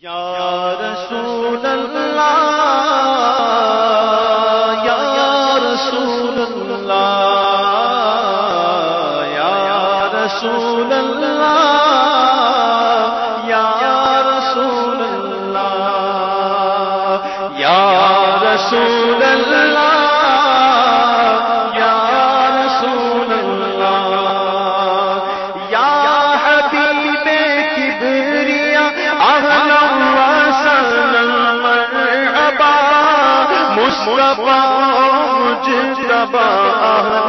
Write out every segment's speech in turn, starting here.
یا رسول اللہ یا رسول اللہ یا رسول اللہ یا رسول اللہ یا رسول مصطفیٰ مجتبہ اہلا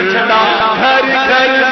جھنڈا گھر گھر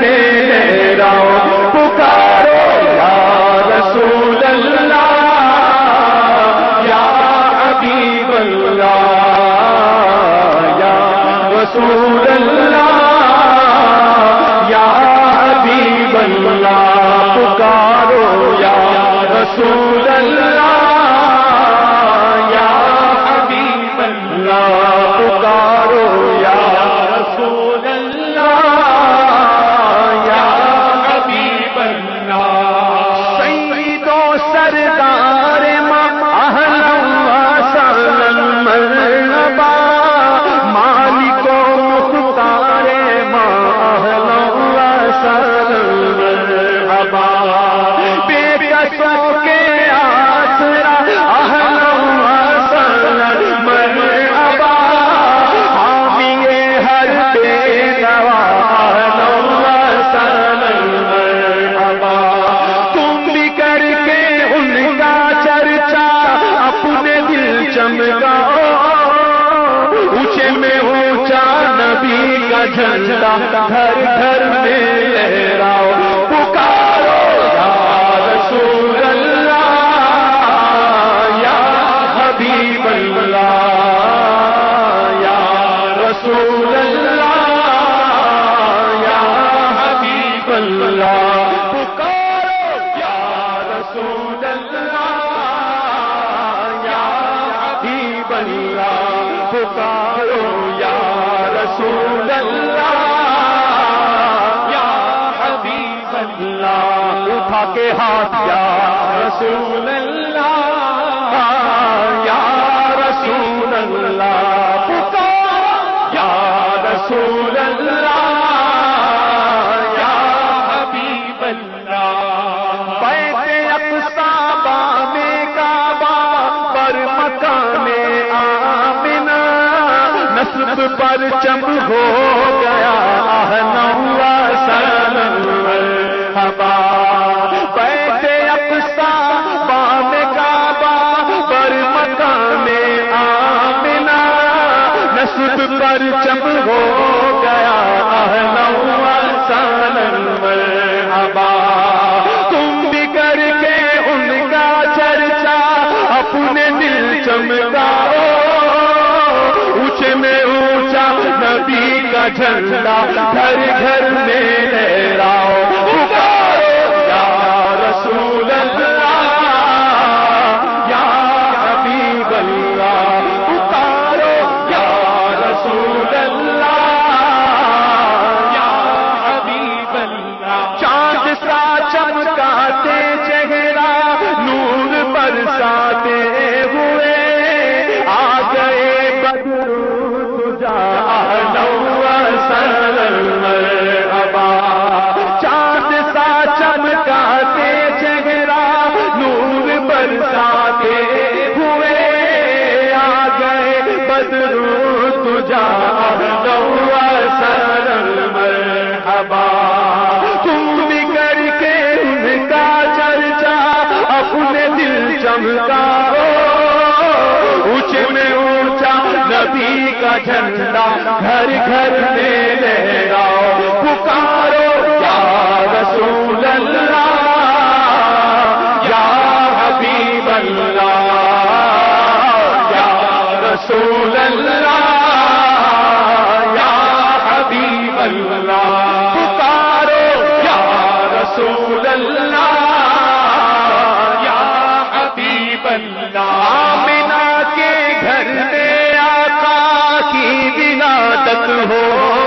میرا پکارو۔ نبی کا جھنڈا گھر گھر میں لہراؤ۔ ہاتھ، یا رسول اللہ، یا رسول اللہ، پکارا، یا رسول اللہ، یا حبیب اللہ۔ بیٹھے اقصابہ میں کعبہ پر مکانے آمنا نصب پر چم ہو گئے۔ جھنڈا گھر گھر میں لے نبی کا جھنڈا گھر گھر میں لہراؤ پکارو یا رسول اللہ، یا حبیب اللہ، یا رسول اللہ۔ ہو۔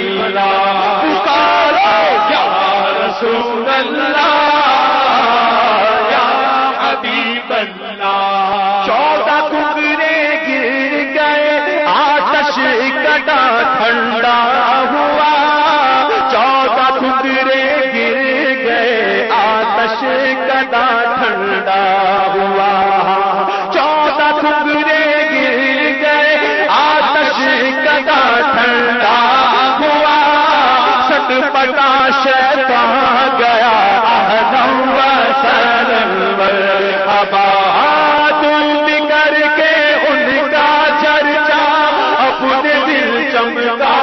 اللہ پکارو یا رسول اللہ پتا شیطان گیا۔ کر کے ان کا چرچا اپنے دل چمتا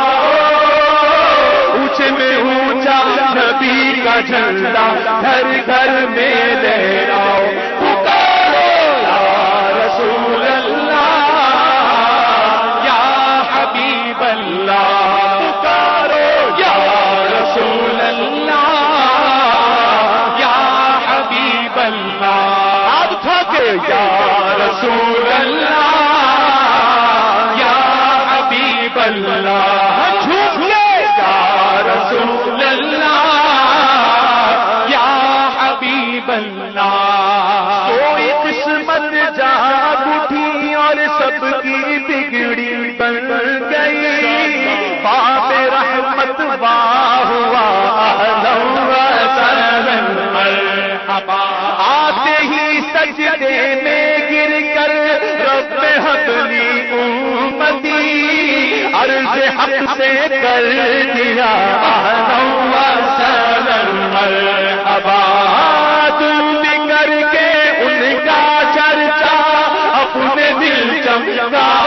اونچ میں اونچا نبی کا جھنڈا گھر گھر میں لے آؤ یا رسول اللہ سجدے میں گر کر رب حبلی امتی عرض حق سے کر دیا۔ تم کر کے ان کا چرچا اپنے دل چمکا۔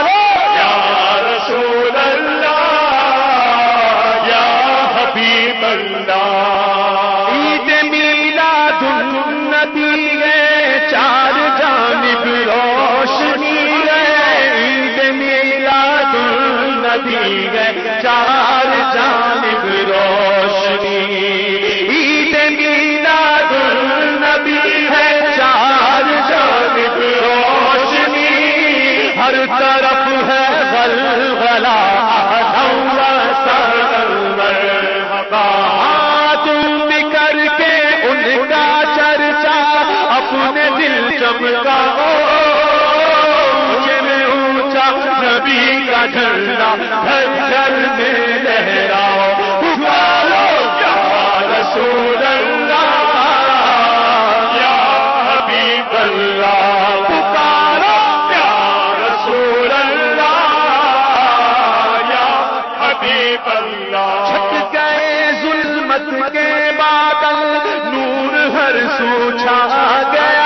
جھنڈا گھر گھر میں لہراؤ پکارو یا رسول اللہ، یا حبیب اللہ۔ گئے ظلمت کے بادل، نور ہر سو چھا گیا۔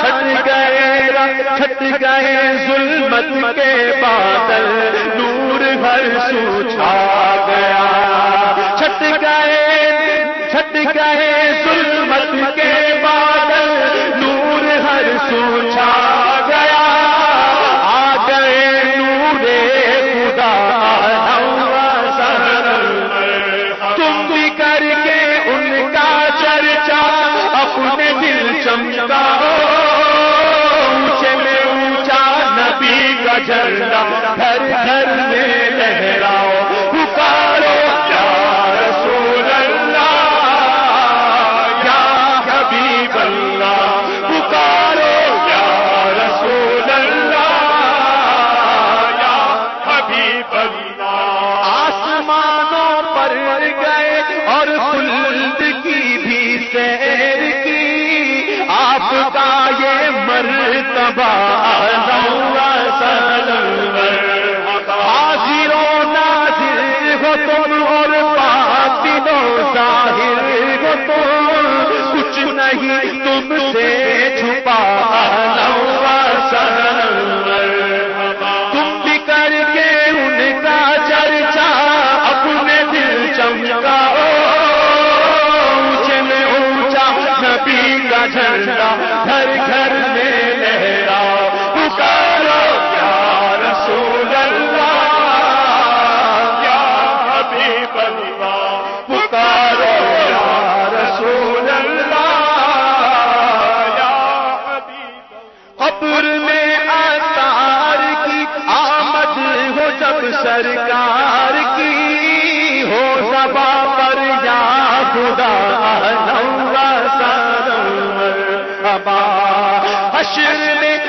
چھٹ گئے چھٹ گئے ظلمت کے بادل، نور ہر سو چھا گیا۔ چھٹ گئے چھٹ گئے ظلمت کے بادل، نور ہر سو چھا گھر گھر تو کچھ نہیں تم حشر میں